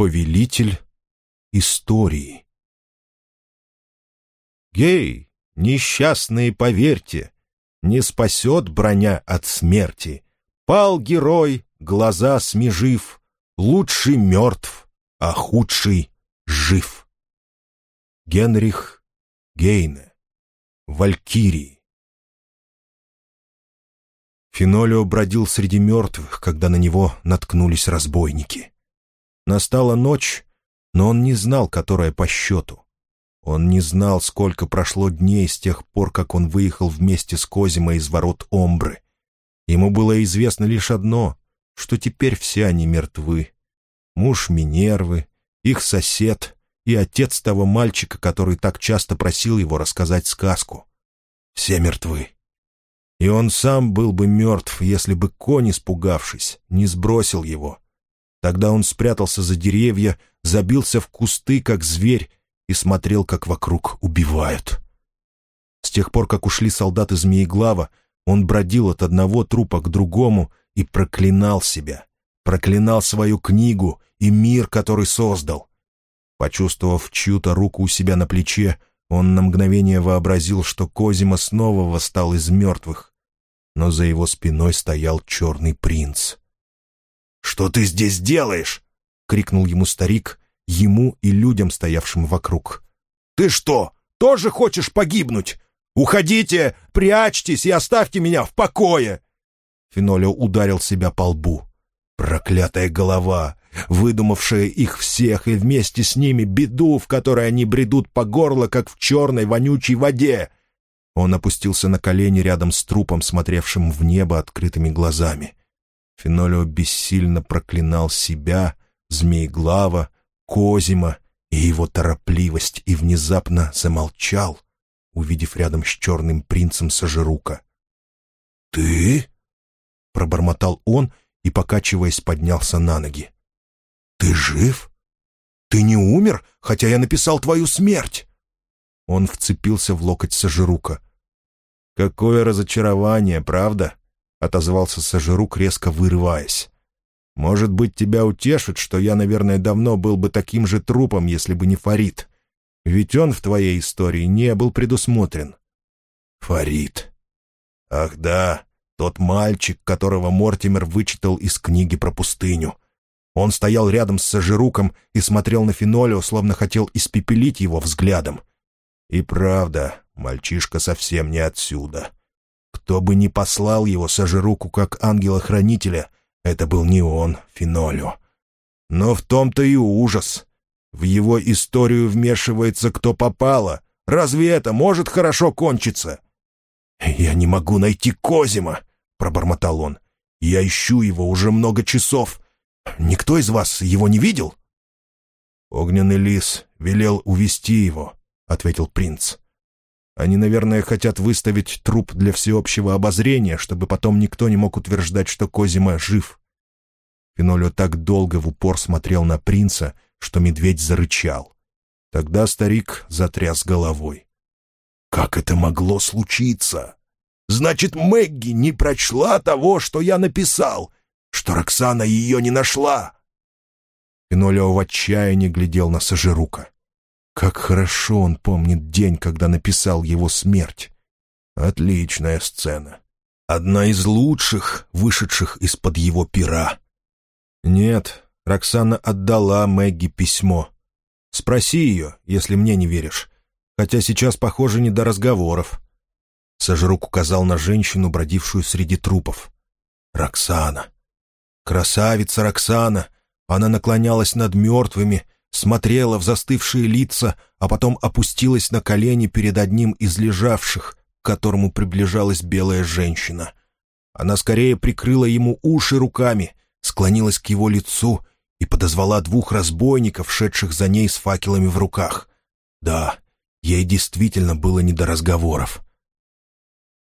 Повелитель истории. Гей, несчастные, поверьте, не спасет броня от смерти. Пал герой, глаза смежив, лучший мертв, а худший жив. Генрих Гейне. Валькирии. Фенолио бродил среди мертвых, когда на него наткнулись разбойники. Настала ночь, но он не знал, которая по счету. Он не знал, сколько прошло дней с тех пор, как он выехал вместе с Козимо из ворот Омбры. Ему было известно лишь одно, что теперь все они мертвы. Муж Минервы, их сосед и отец того мальчика, который так часто просил его рассказать сказку. Все мертвы. И он сам был бы мертв, если бы конь, испугавшись, не сбросил его. Тогда он спрятался за деревья, забился в кусты, как зверь, и смотрел, как вокруг убивают. С тех пор, как ушли солдаты Змееглава, он бродил от одного трупа к другому и проклинал себя, проклинал свою книгу и мир, который создал. Почувствовав чью-то руку у себя на плече, он на мгновение вообразил, что Козима снова восстал из мертвых, но за его спиной стоял черный принц. «Что ты здесь делаешь?» — крикнул ему старик, ему и людям, стоявшим вокруг. «Ты что, тоже хочешь погибнуть? Уходите, прячьтесь и оставьте меня в покое!» Фенолио ударил себя по лбу. Проклятая голова, выдумавшая их всех и вместе с ними беду, в которой они бредут по горло, как в черной вонючей воде. Он опустился на колени рядом с трупом, смотревшим в небо открытыми глазами. Фенолио бессильно проклинал себя, Змееглава, Козима и его торопливость, и внезапно замолчал, увидев рядом с черным принцем Сажирука. «Ты?» — пробормотал он и, покачиваясь, поднялся на ноги. «Ты жив? Ты не умер, хотя я написал твою смерть?» Он вцепился в локоть Сажирука. «Какое разочарование, правда?» — отозвался Сажирук, резко вырываясь. «Может быть, тебя утешит, что я, наверное, давно был бы таким же трупом, если бы не Фарид. Ведь он в твоей истории не был предусмотрен». «Фарид. Ах да, тот мальчик, которого Мортимер вычитал из книги про пустыню. Он стоял рядом с Сажируком и смотрел на Фенолио, словно хотел испепелить его взглядом. И правда, мальчишка совсем не отсюда. Кто бы ни послал его Сажируку как ангела-хранителя, это был не он, Финолю. Но в том-то и ужас. В его историю вмешивается кто попало. Разве это может хорошо кончиться? «Я не могу найти Козима», — пробормотал он. «Я ищу его уже много часов. Никто из вас его не видел?» Огненный лис велел увести его ответил принц. «Они, наверное, хотят выставить труп для всеобщего обозрения, чтобы потом никто не мог утверждать, что Козима жив». Фенолио так долго в упор смотрел на принца, что медведь зарычал. Тогда старик затряс головой. «Как это могло случиться? Значит, Мэгги не прочла того, что я написал, что Роксана ее не нашла!» Фенолио в отчаянии глядел на Сажирука. Как хорошо он помнит день, когда написал его смерть. Отличная сцена. Одна из лучших, вышедших из-под его пера. Нет, Роксана отдала Мэгги письмо. Спроси ее, если мне не веришь. Хотя сейчас, похоже, не до разговоров. Сожрук указал на женщину, бродившую среди трупов. «Роксана! Красавица Роксана! Она наклонялась над мертвыми, смотрела в застывшие лица, а потом опустилась на колени перед одним из лежавших, к которому приближалась белая женщина. Она скорее прикрыла ему уши руками, склонилась к его лицу и подозвала двух разбойников, шедших за ней с факелами в руках. Да, ей действительно было не до разговоров.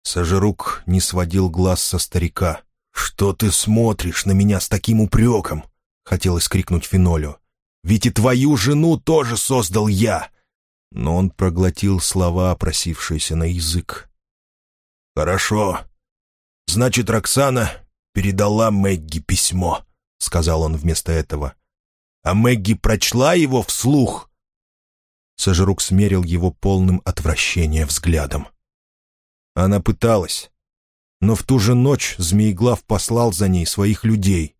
Сажерук не сводил глаз со старика. «Что ты смотришь на меня с таким упреком?» — хотелось крикнуть Фенолю. Ведь и твою жену тоже создал я!» Но он проглотил слова, просившиеся на язык. «Хорошо. Значит, Роксана передала Мэгги письмо», — сказал он вместо этого. а Мэгги прочла его вслух?» Сожрук смерил его полным отвращения взглядом. Она пыталась, но в ту же ночь Змееглав послал за ней своих людей.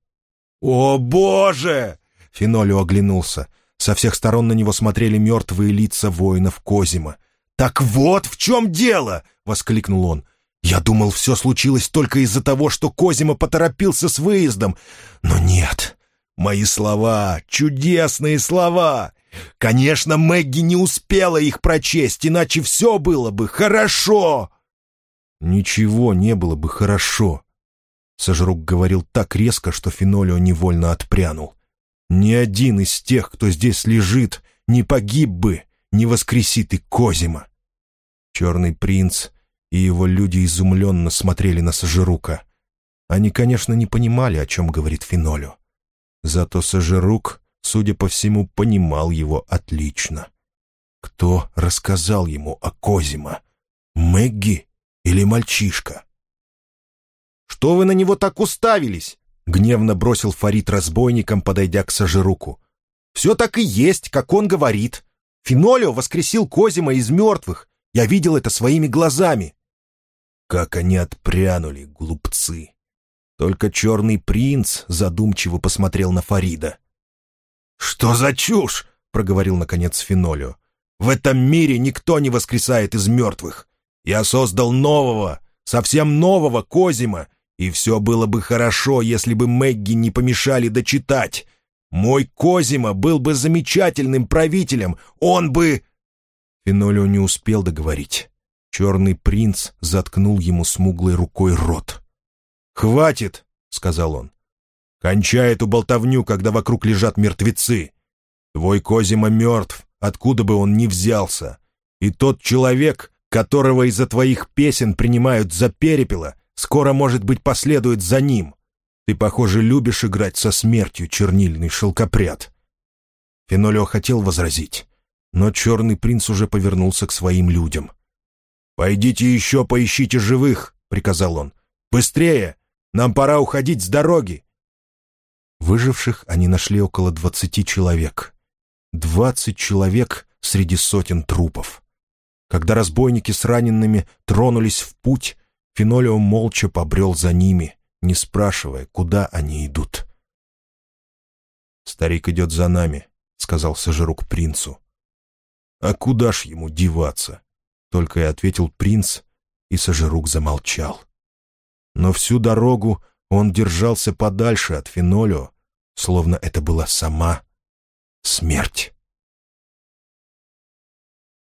«О, Боже!» — Фенолио оглянулся. Со всех сторон на него смотрели мертвые лица воинов Козима. «Так вот в чем дело!» — воскликнул он. «Я думал, все случилось только из-за того, что Козима поторопился с выездом. Но нет, мои слова, чудесные слова! Конечно, Мэгги не успела их прочесть, иначе все было бы хорошо!» «Ничего не было бы хорошо», — Сожрук говорил так резко, что Фенолио невольно отпрянул. «Ни один из тех, кто здесь лежит, не погиб бы, не воскресит и Козима». Черный принц и его люди изумленно смотрели на Сожирука. Они, конечно, не понимали, о чем говорит Фенолио. Зато Сожирук, судя по всему, понимал его отлично. Кто рассказал ему о Козима? Мэгги или мальчишка? «Что вы на него так уставились?» — гневно бросил Фарид разбойникам, подойдя к Сажируку. «Все так и есть, как он говорит. Фенолио воскресил Козима из мертвых. Я видел это своими глазами». Как они отпрянули, глупцы! Только черный принц задумчиво посмотрел на Фарида. «Что за чушь?» — проговорил, наконец, Фенолио. «В этом мире никто не воскресает из мертвых. Я создал нового, совсем нового Козима, и все было бы хорошо, если бы Мэгги не помешали дочитать. Мой Козима был бы замечательным правителем, он бы...» Фенолио не успел договорить. Черный принц заткнул ему смуглой рукой рот. «Хватит!» — сказал он. «Кончай эту болтовню, когда вокруг лежат мертвецы. Твой Козима мертв, откуда бы он ни взялся. И тот человек, которого из-за твоих песен принимают за перепела, скоро, может быть, последует за ним. Ты, похоже, любишь играть со смертью, чернильный шелкопряд». Фенолио хотел возразить, но черный принц уже повернулся к своим людям. «Пойдите еще поищите живых», — приказал он. «Быстрее! Нам пора уходить с дороги!» Выживших они нашли около двадцати человек. Двадцать человек среди сотен трупов. Когда разбойники с ранеными тронулись в путь, Фенолио молча побрел за ними, не спрашивая, куда они идут. «Старик идет за нами», — сказал Сажирук принцу. «А куда ж ему деваться?» — только и ответил принц, и Сажирук замолчал. Но всю дорогу он держался подальше от Фенолио, словно это была сама смерть.